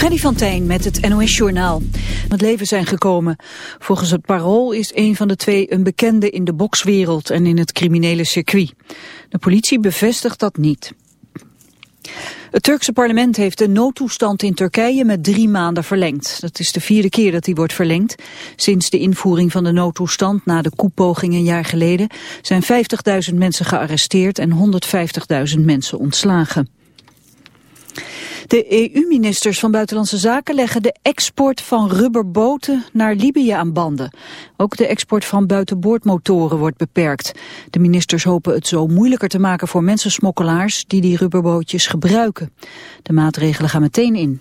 Freddy van Tijn met het NOS-journaal. Het leven zijn gekomen. Volgens het parool is een van de twee een bekende in de bokswereld en in het criminele circuit. De politie bevestigt dat niet. Het Turkse parlement heeft de noodtoestand in Turkije met drie maanden verlengd. Dat is de vierde keer dat die wordt verlengd. Sinds de invoering van de noodtoestand na de koepoging een jaar geleden zijn 50.000 mensen gearresteerd en 150.000 mensen ontslagen. De EU-ministers van Buitenlandse Zaken leggen de export van rubberboten naar Libië aan banden. Ook de export van buitenboordmotoren wordt beperkt. De ministers hopen het zo moeilijker te maken voor mensensmokkelaars die die rubberbootjes gebruiken. De maatregelen gaan meteen in.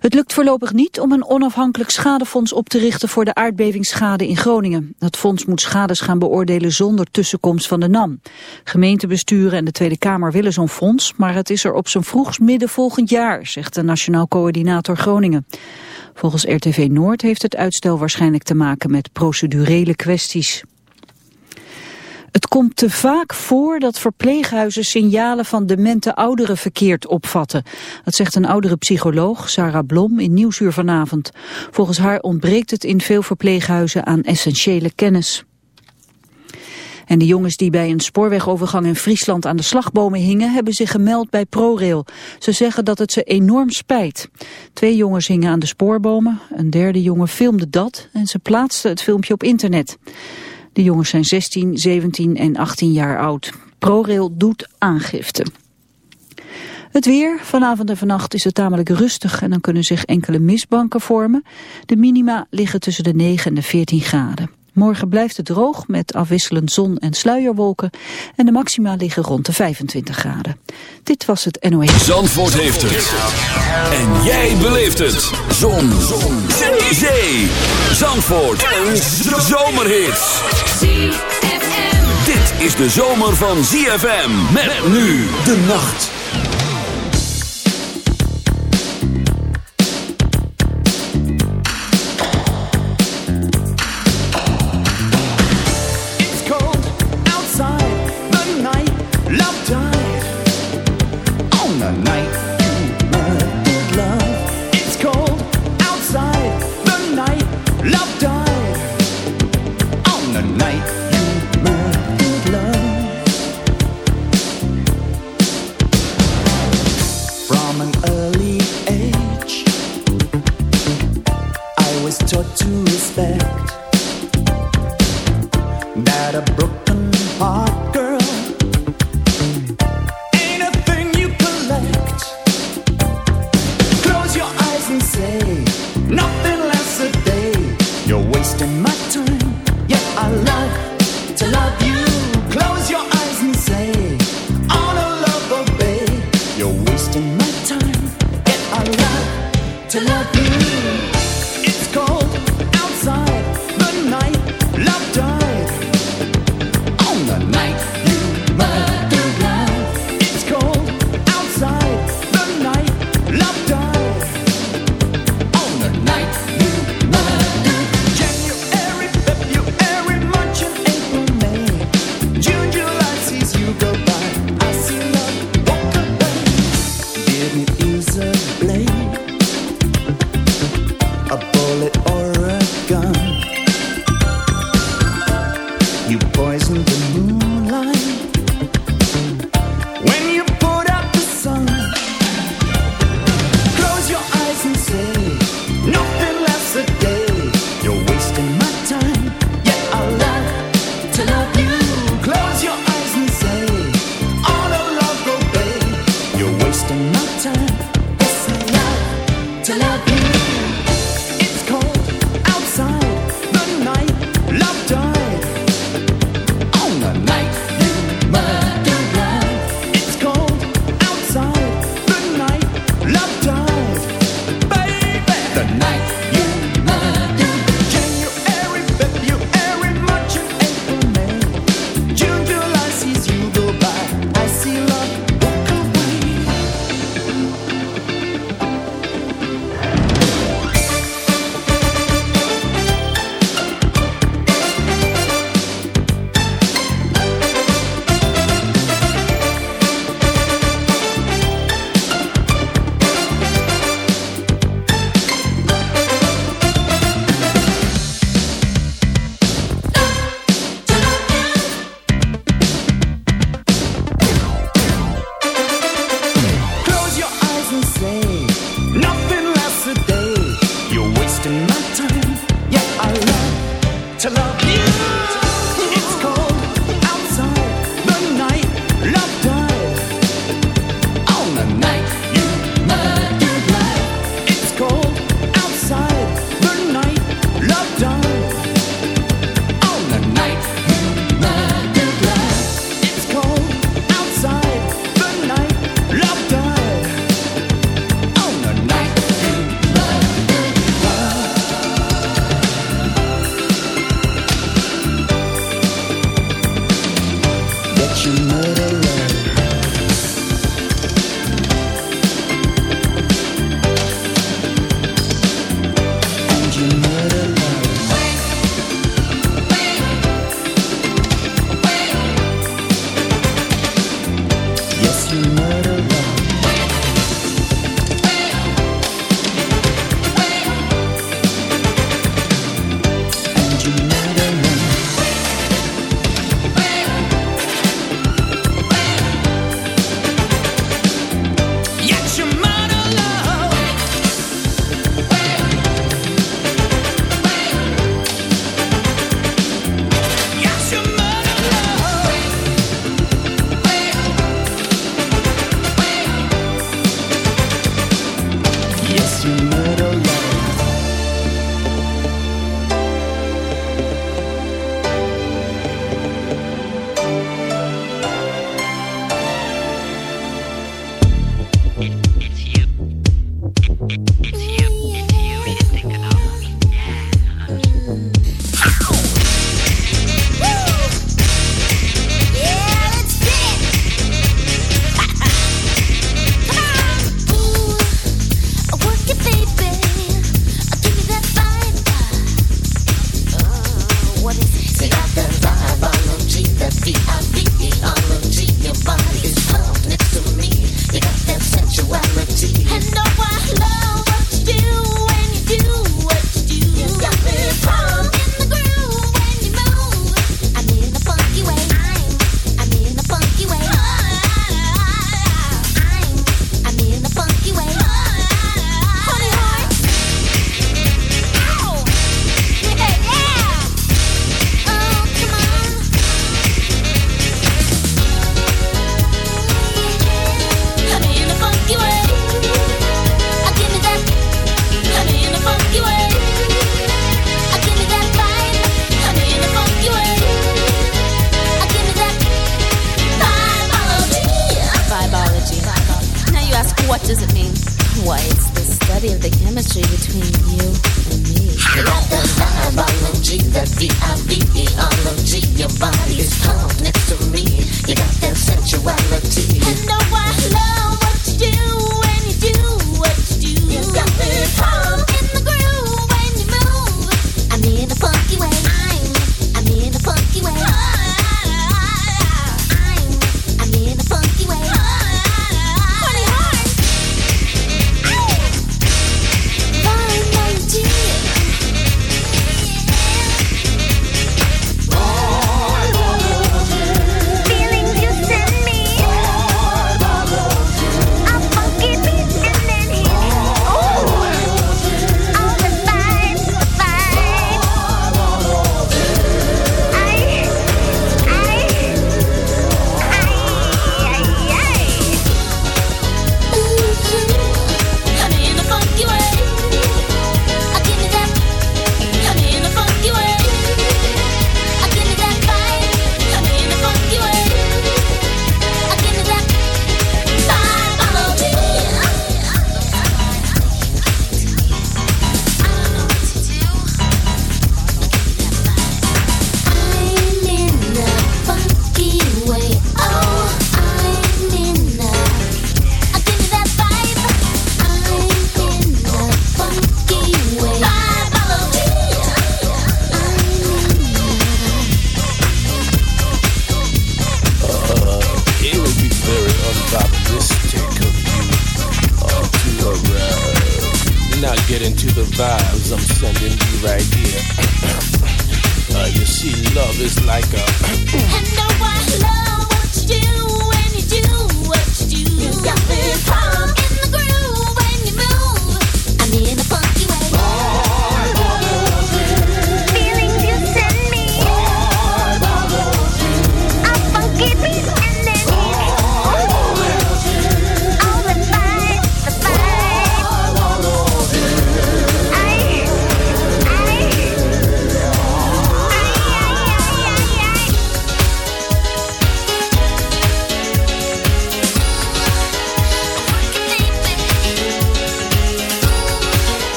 Het lukt voorlopig niet om een onafhankelijk schadefonds op te richten voor de aardbevingsschade in Groningen. Dat fonds moet schades gaan beoordelen zonder tussenkomst van de NAM. Gemeentebesturen en de Tweede Kamer willen zo'n fonds, maar het is er op zijn vroegst midden volgend jaar, zegt de Nationaal Coördinator Groningen. Volgens RTV Noord heeft het uitstel waarschijnlijk te maken met procedurele kwesties. Het komt te vaak voor dat verpleeghuizen signalen van demente ouderen verkeerd opvatten. Dat zegt een oudere psycholoog, Sarah Blom, in Nieuwsuur vanavond. Volgens haar ontbreekt het in veel verpleeghuizen aan essentiële kennis. En de jongens die bij een spoorwegovergang in Friesland aan de slagbomen hingen, hebben zich gemeld bij ProRail. Ze zeggen dat het ze enorm spijt. Twee jongens hingen aan de spoorbomen, een derde jongen filmde dat en ze plaatsten het filmpje op internet. De jongens zijn 16, 17 en 18 jaar oud. ProRail doet aangifte. Het weer, vanavond en vannacht is het tamelijk rustig en dan kunnen zich enkele mistbanken vormen. De minima liggen tussen de 9 en de 14 graden. Morgen blijft het droog met afwisselend zon en sluierwolken. En de maxima liggen rond de 25 graden. Dit was het NOE. Zandvoort heeft het. En jij beleeft het. Zon. zon. Zee. Zandvoort. Een zomerhit. Dit is de zomer van ZFM. Met nu de nacht.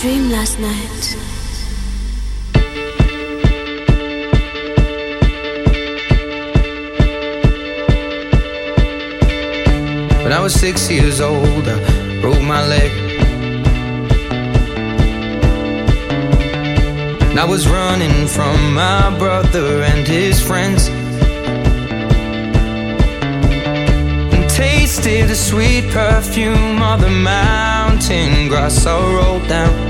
dream last night. When I was six years old, I broke my leg. And I was running from my brother and his friends. And tasted the sweet perfume of the mountain grass I rolled down.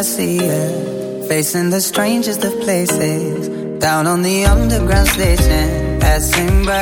I see you facing the strangest of places. Down on the underground station, passing by.